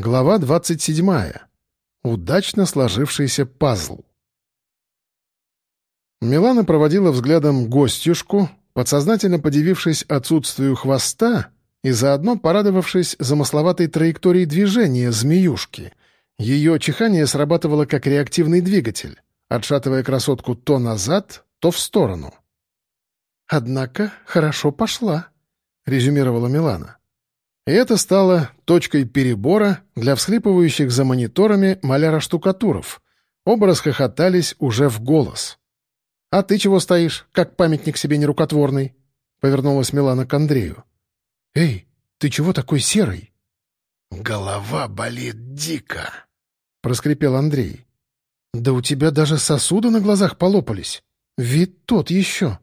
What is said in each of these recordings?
Глава 27. Удачно сложившийся пазл. Милана проводила взглядом гостюшку, подсознательно подивившись отсутствию хвоста и заодно порадовавшись замысловатой траектории движения змеюшки. Ее чихание срабатывало как реактивный двигатель, отшатывая красотку то назад, то в сторону. «Однако хорошо пошла», — резюмировала Милана. И это стало точкой перебора для всхлипывающих за мониторами маляра-штукатуров. Оба расхохотались уже в голос. «А ты чего стоишь, как памятник себе нерукотворный?» — повернулась Милана к Андрею. «Эй, ты чего такой серый?» «Голова болит дико», — проскрипел Андрей. «Да у тебя даже сосуды на глазах полопались. Вид тот еще».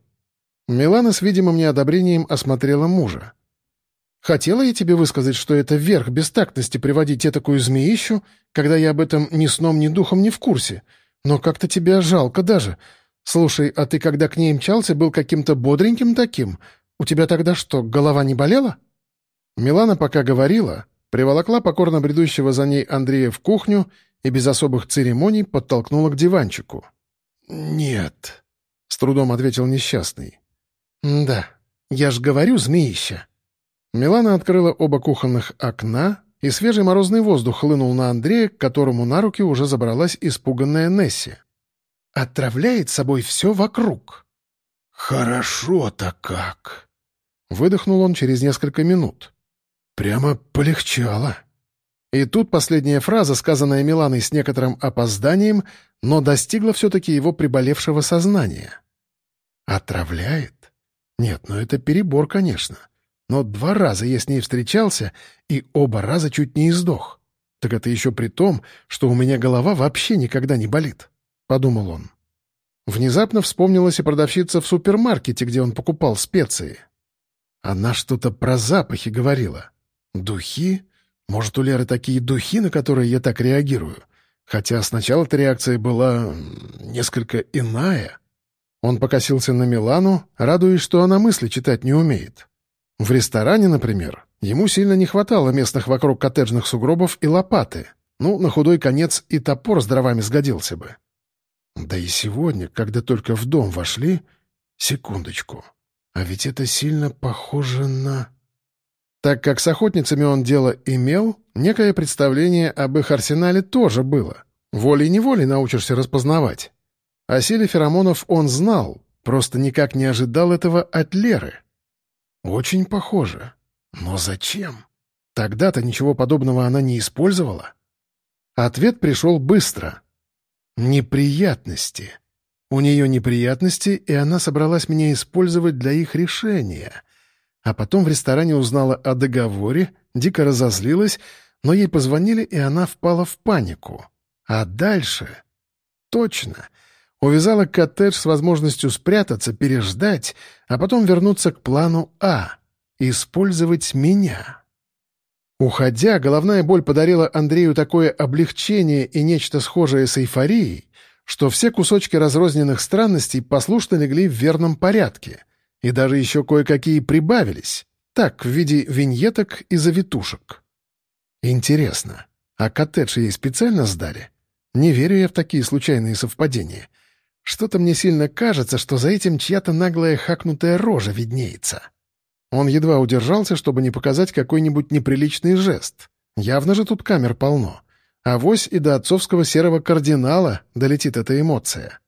Милана с видимым неодобрением осмотрела мужа. Хотела я тебе высказать, что это верх бестактности приводить такую змеищу, когда я об этом ни сном, ни духом не в курсе. Но как-то тебя жалко даже. Слушай, а ты когда к ней мчался, был каким-то бодреньким таким? У тебя тогда что, голова не болела?» Милана пока говорила, приволокла покорно бредущего за ней Андрея в кухню и без особых церемоний подтолкнула к диванчику. «Нет», — с трудом ответил несчастный. «Да, я ж говорю, змеища». Милана открыла оба кухонных окна, и свежий морозный воздух хлынул на Андрея, к которому на руки уже забралась испуганная Несси. «Отравляет собой все вокруг». «Хорошо-то как!» Выдохнул он через несколько минут. «Прямо полегчало». И тут последняя фраза, сказанная Миланой с некоторым опозданием, но достигла все-таки его приболевшего сознания. «Отравляет? Нет, ну это перебор, конечно. Но два раза я с ней встречался, и оба раза чуть не издох. Так это еще при том, что у меня голова вообще никогда не болит», — подумал он. Внезапно вспомнилась и продавщица в супермаркете, где он покупал специи. Она что-то про запахи говорила. Духи? Может, у Леры такие духи, на которые я так реагирую? Хотя сначала эта реакция была несколько иная. Он покосился на Милану, радуясь, что она мысли читать не умеет. В ресторане, например, ему сильно не хватало местных вокруг коттеджных сугробов и лопаты. Ну, на худой конец и топор с дровами сгодился бы. Да и сегодня, когда только в дом вошли... Секундочку. А ведь это сильно похоже на... Так как с охотницами он дело имел, некое представление об их арсенале тоже было. Волей-неволей научишься распознавать. О силе феромонов он знал, просто никак не ожидал этого от Леры. Очень похоже. Но зачем? Тогда-то ничего подобного она не использовала. Ответ пришел быстро. Неприятности. У нее неприятности, и она собралась меня использовать для их решения. А потом в ресторане узнала о договоре, дико разозлилась, но ей позвонили, и она впала в панику. А дальше... Точно. Увязала коттедж с возможностью спрятаться, переждать, а потом вернуться к плану А — использовать меня. Уходя, головная боль подарила Андрею такое облегчение и нечто схожее с эйфорией, что все кусочки разрозненных странностей послушно легли в верном порядке, и даже еще кое-какие прибавились, так, в виде виньеток и завитушек. Интересно, а коттедж ей специально сдали? Не верю я в такие случайные совпадения — что-то мне сильно кажется, что за этим чья-то наглая хакнутая рожа виднеется. Он едва удержался, чтобы не показать какой-нибудь неприличный жест. Явно же тут камер полно. А вось и до отцовского серого кардинала долетит эта эмоция.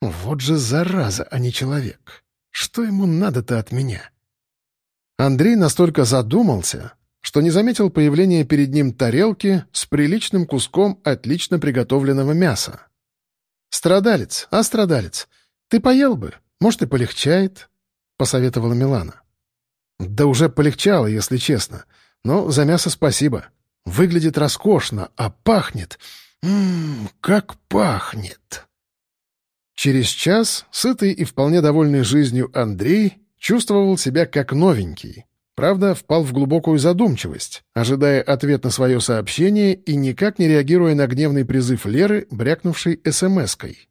Вот же зараза, а не человек. Что ему надо-то от меня? Андрей настолько задумался, что не заметил появления перед ним тарелки с приличным куском отлично приготовленного мяса. «Страдалец, а страдалец, ты поел бы, может, и полегчает», — посоветовала Милана. «Да уже полегчало, если честно. Но за мясо спасибо. Выглядит роскошно, а пахнет... Ммм, как пахнет!» Через час сытый и вполне довольный жизнью Андрей чувствовал себя как новенький. Правда, впал в глубокую задумчивость, ожидая ответ на свое сообщение и никак не реагируя на гневный призыв Леры, брякнувшей СМС-кой.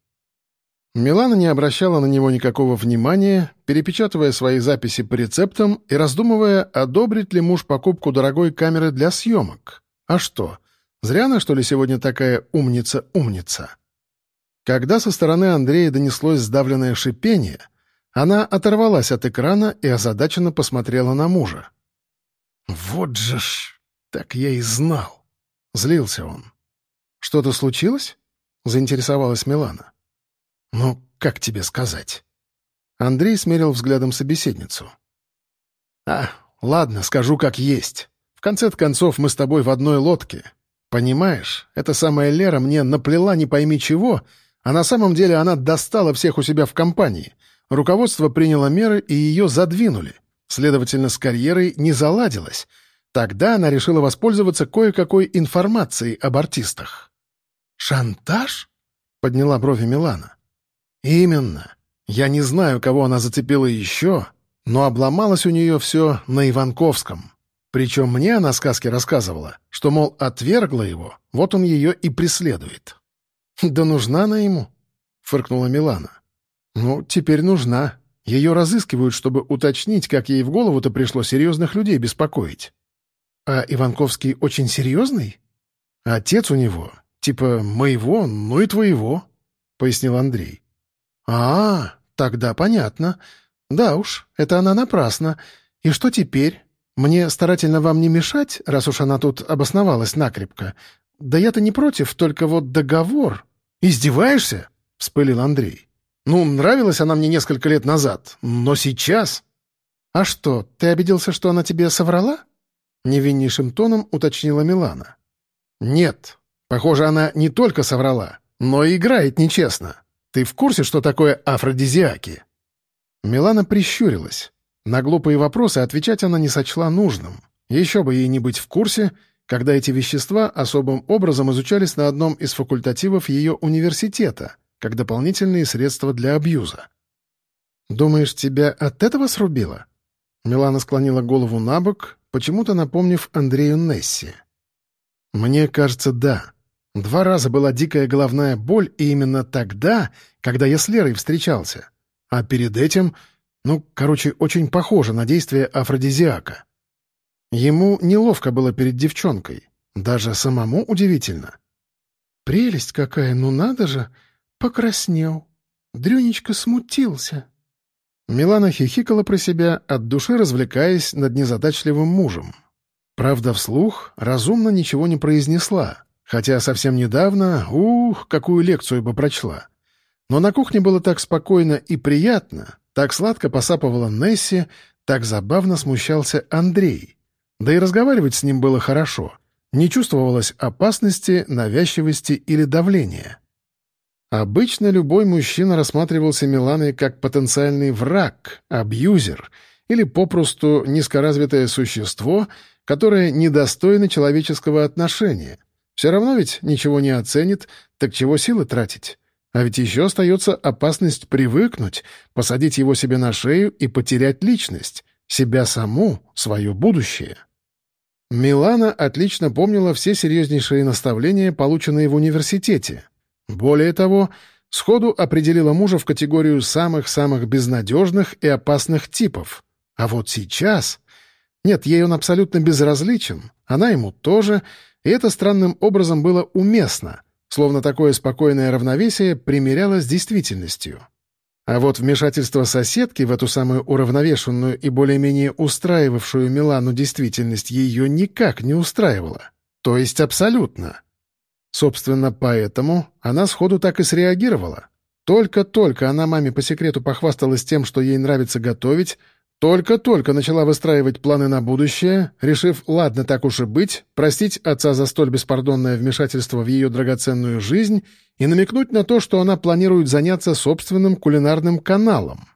Милана не обращала на него никакого внимания, перепечатывая свои записи по рецептам и раздумывая, одобрит ли муж покупку дорогой камеры для съемок. А что, зря она, что ли, сегодня такая умница-умница? Когда со стороны Андрея донеслось сдавленное шипение, она оторвалась от экрана и озадаченно посмотрела на мужа. «Вот же ж, так я и знал!» — злился он. «Что-то случилось?» — заинтересовалась Милана. «Ну, как тебе сказать?» Андрей смерил взглядом собеседницу. «А, ладно, скажу как есть. В конце концов, мы с тобой в одной лодке. Понимаешь, эта самая Лера мне наплела не пойми чего, а на самом деле она достала всех у себя в компании. Руководство приняло меры, и ее задвинули. Следовательно, с карьерой не заладилось. Тогда она решила воспользоваться кое-какой информацией об артистах. «Шантаж?» — подняла брови Милана. «Именно. Я не знаю, кого она зацепила еще, но обломалось у нее все на Иванковском. Причем мне она сказки рассказывала, что, мол, отвергла его, вот он ее и преследует». «Да нужна она ему?» — фыркнула Милана. «Ну, теперь нужна. Ее разыскивают, чтобы уточнить, как ей в голову-то пришло серьезных людей беспокоить». «А Иванковский очень серьезный?» «Отец у него, типа моего, ну и твоего», — пояснил Андрей. «А, тогда понятно. Да уж, это она напрасно. И что теперь? Мне старательно вам не мешать, раз уж она тут обосновалась накрепко. Да я-то не против, только вот договор...» «Издеваешься?» — вспылил Андрей. «Ну, нравилась она мне несколько лет назад, но сейчас...» «А что, ты обиделся, что она тебе соврала?» — невиннейшим тоном уточнила Милана. «Нет. Похоже, она не только соврала, но и играет нечестно. Ты в курсе, что такое афродизиаки?» Милана прищурилась. На глупые вопросы отвечать она не сочла нужным. Еще бы ей не быть в курсе, когда эти вещества особым образом изучались на одном из факультативов ее университета, как дополнительные средства для абьюза. «Думаешь, тебя от этого срубило?» Милана склонила голову на бок, почему-то напомнив Андрею Несси. «Мне кажется, да. Два раза была дикая головная боль, и именно тогда, когда я с Лерой встречался. А перед этим, ну, короче, очень похоже на действие афродизиака. Ему неловко было перед девчонкой. Даже самому удивительно. «Прелесть какая, ну надо же! Покраснел. Дрюнечка смутился». Милана хихикала про себя, от души развлекаясь над незадачливым мужем. Правда, вслух разумно ничего не произнесла, хотя совсем недавно, ух, какую лекцию бы прочла. Но на кухне было так спокойно и приятно, так сладко посапывала Несси, так забавно смущался Андрей. Да и разговаривать с ним было хорошо. Не чувствовалось опасности, навязчивости или давления. Обычно любой мужчина рассматривался Миланой как потенциальный враг, абьюзер или попросту низкоразвитое существо, которое недостойно человеческого отношения. Все равно ведь ничего не оценит, так чего силы тратить? А ведь еще остается опасность привыкнуть, посадить его себе на шею и потерять личность, себя саму, свое будущее. Милана отлично помнила все серьезнейшие наставления, полученные в университете, более того, сходу определила мужа в категорию самых-самых безнадежных и опасных типов. А вот сейчас... Нет, ей он абсолютно безразличен, она ему тоже, и это странным образом было уместно, словно такое спокойное равновесие примерялось с действительностью. А вот вмешательство соседки в эту самую уравновешенную и более-менее устраивавшую Милану действительность ее никак не устраивало. То есть абсолютно. Собственно, поэтому она сходу так и среагировала. Только-только она маме по секрету похвасталась тем, что ей нравится готовить, только-только начала выстраивать планы на будущее, решив, ладно, так уж и быть, простить отца за столь беспардонное вмешательство в ее драгоценную жизнь и намекнуть на то, что она планирует заняться собственным кулинарным каналом.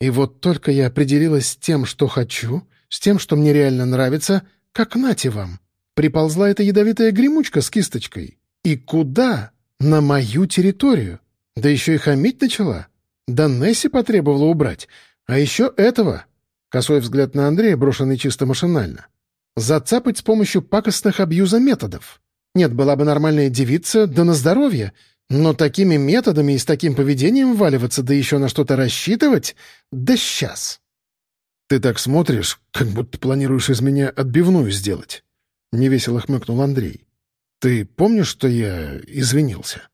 И вот только я определилась с тем, что хочу, с тем, что мне реально нравится, как нате вам. Приползла эта ядовитая гремучка с кисточкой. И куда? На мою территорию. Да еще и хамить начала. Да Несси потребовала убрать. А еще этого. Косой взгляд на Андрея, брошенный чисто машинально. Зацапать с помощью пакостных абьюза методов. Нет, была бы нормальная девица, да на здоровье. Но такими методами и с таким поведением валиваться, да еще на что-то рассчитывать? Да сейчас. Ты так смотришь, как будто планируешь из меня отбивную сделать. — невесело хмыкнул Андрей. «Ты помнишь, что я извинился?»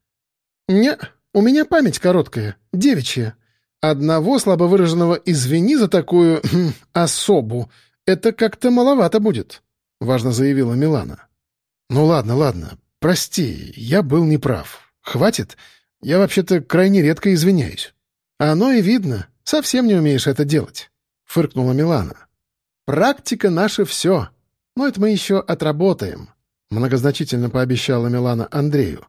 «Не, у меня память короткая, девичья. Одного слабо выраженного «извини» за такую хм, особу — это как-то маловато будет», — важно заявила Милана. «Ну ладно, ладно, прости, я был неправ. Хватит? Я вообще-то крайне редко извиняюсь». «Оно и видно. Совсем не умеешь это делать», — фыркнула Милана. «Практика — наше все. Но это мы еще отработаем», — многозначительно пообещала Милана Андрею.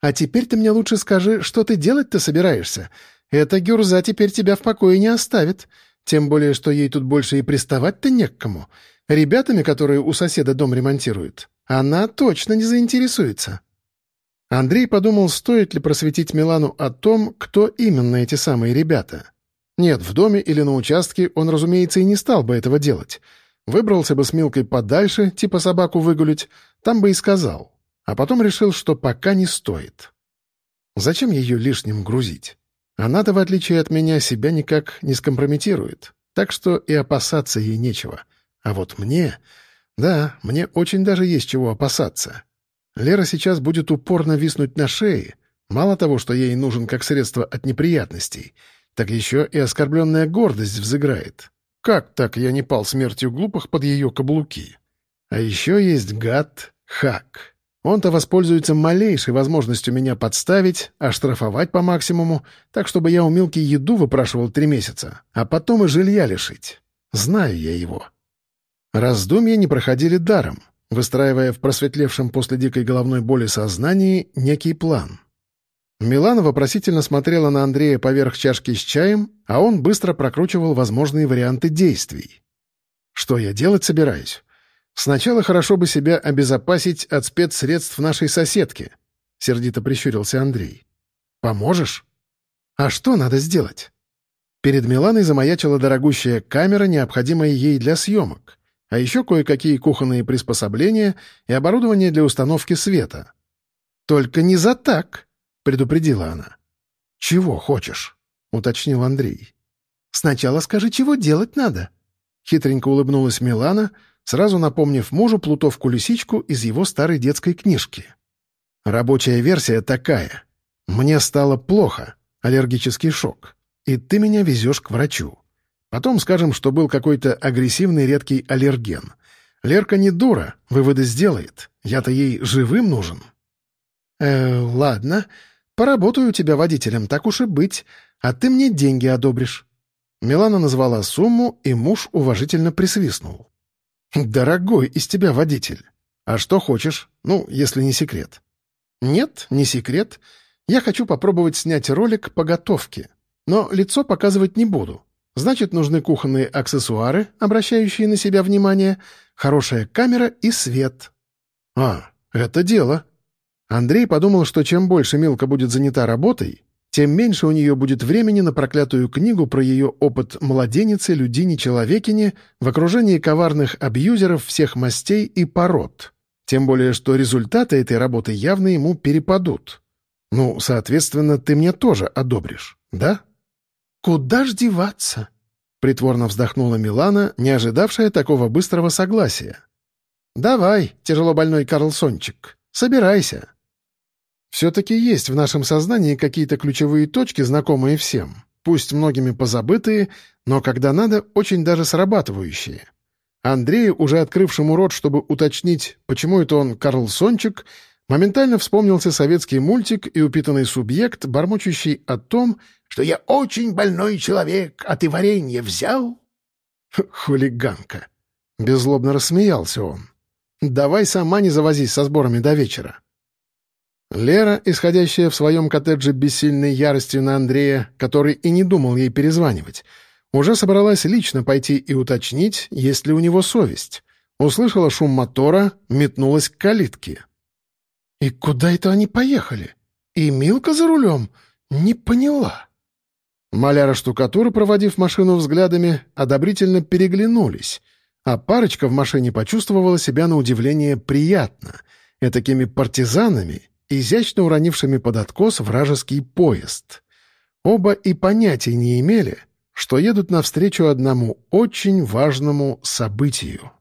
«А теперь ты мне лучше скажи, что ты делать-то собираешься? Эта Гюрза теперь тебя в покое не оставит. Тем более, что ей тут больше и приставать-то не к кому. Ребятами, которые у соседа дом ремонтируют, она точно не заинтересуется». Андрей подумал, стоит ли просветить Милану о том, кто именно эти самые ребята. Нет, в доме или на участке он, разумеется, и не стал бы этого делать. Выбрался бы с Милкой подальше, типа собаку выгулить, там бы и сказал. А потом решил, что пока не стоит. Зачем ее лишним грузить? Она-то, в отличие от меня, себя никак не скомпрометирует, так что и опасаться ей нечего. А вот мне... Да, мне очень даже есть чего опасаться. Лера сейчас будет упорно виснуть на шее. Мало того, что ей нужен как средство от неприятностей, так еще и оскорбленная гордость взыграет. Как так я не пал смертью глупых под ее каблуки? А еще есть гад Хак. Он-то воспользуется малейшей возможностью меня подставить, оштрафовать по максимуму, так чтобы я у Милки еду выпрашивал три месяца, а потом и жилья лишить. Знаю я его. Раздумья не проходили даром выстраивая в просветлевшем после дикой головной боли сознании некий план. Милана вопросительно смотрела на Андрея поверх чашки с чаем, а он быстро прокручивал возможные варианты действий. «Что я делать собираюсь? Сначала хорошо бы себя обезопасить от спецсредств нашей соседки», — сердито прищурился Андрей. «Поможешь?» «А что надо сделать?» Перед Миланой замаячила дорогущая камера, необходимая ей для съемок а еще кое-какие кухонные приспособления и оборудование для установки света. «Только не за так», — предупредила она. «Чего хочешь?» — уточнил Андрей. «Сначала скажи, чего делать надо». Хитренько улыбнулась Милана, сразу напомнив мужу плутовку-лисичку из его старой детской книжки. «Рабочая версия такая. Мне стало плохо, аллергический шок, и ты меня везешь к врачу. Потом скажем, что был какой-то агрессивный редкий аллерген. Лерка не дура, выводы сделает. Я-то ей живым нужен. Э, ладно, поработаю у тебя водителем, так уж и быть, а ты мне деньги одобришь. Милана назвала сумму, и муж уважительно присвистнул. «Дорогой из тебя водитель. А что хочешь? Ну, если не секрет». «Нет, не секрет. Я хочу попробовать снять ролик по готовке. Но лицо показывать не буду. Значит, нужны кухонные аксессуары, обращающие на себя внимание, хорошая камера и свет. А, это дело. Андрей подумал, что чем больше Милка будет занята работой, тем меньше у нее будет времени на проклятую книгу про ее опыт младеницы, людини-человекини в окружении коварных абьюзеров всех мастей и пород. Тем более, что результаты этой работы явно ему перепадут. Ну, соответственно, ты мне тоже одобришь, да? «Куда ж деваться?» — притворно вздохнула Милана, не ожидавшая такого быстрого согласия. «Давай, тяжелобольной Карлсончик, собирайся». Все-таки есть в нашем сознании какие-то ключевые точки, знакомые всем, пусть многими позабытые, но когда надо, очень даже срабатывающие. Андрею, уже открывшему рот, чтобы уточнить, почему это он Карлсончик, моментально вспомнился советский мультик и упитанный субъект, бормочущий о том, что я очень больной человек, а ты варенье взял?» «Хулиганка!» — беззлобно рассмеялся он. «Давай сама не завозись со сборами до вечера». Лера, исходящая в своем коттедже бессильной яростью на Андрея, который и не думал ей перезванивать, уже собралась лично пойти и уточнить, есть ли у него совесть. Услышала шум мотора, метнулась к калитке. «И куда это они поехали? И Милка за рулем? Не поняла». Маляра штукатуры, проводив машину взглядами, одобрительно переглянулись, а парочка в машине почувствовала себя на удивление приятно, этакими партизанами, изящно уронившими под откос вражеский поезд. Оба и понятия не имели, что едут навстречу одному очень важному событию.